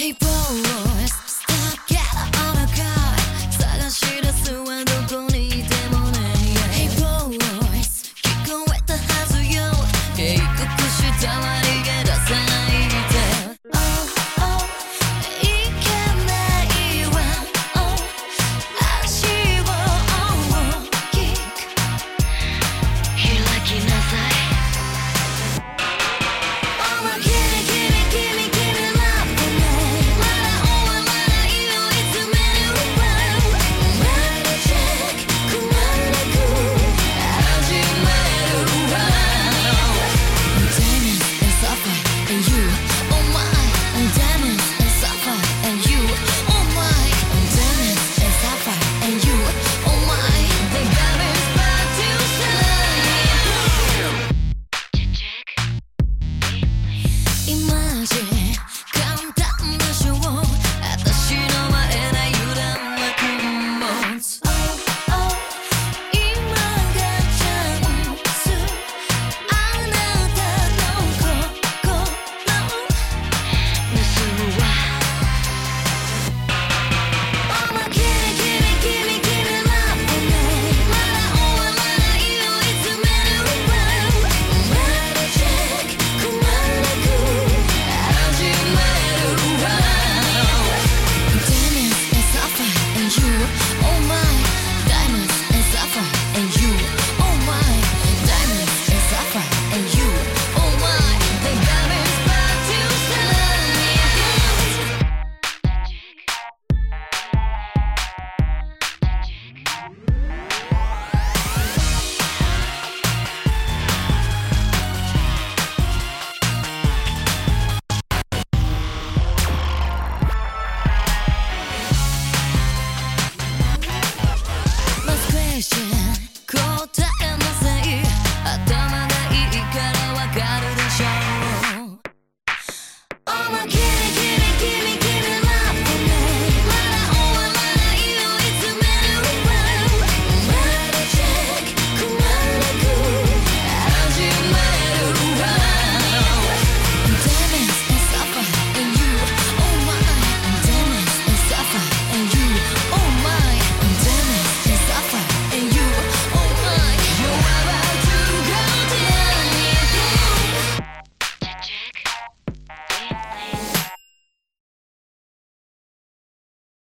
Hey, Paul.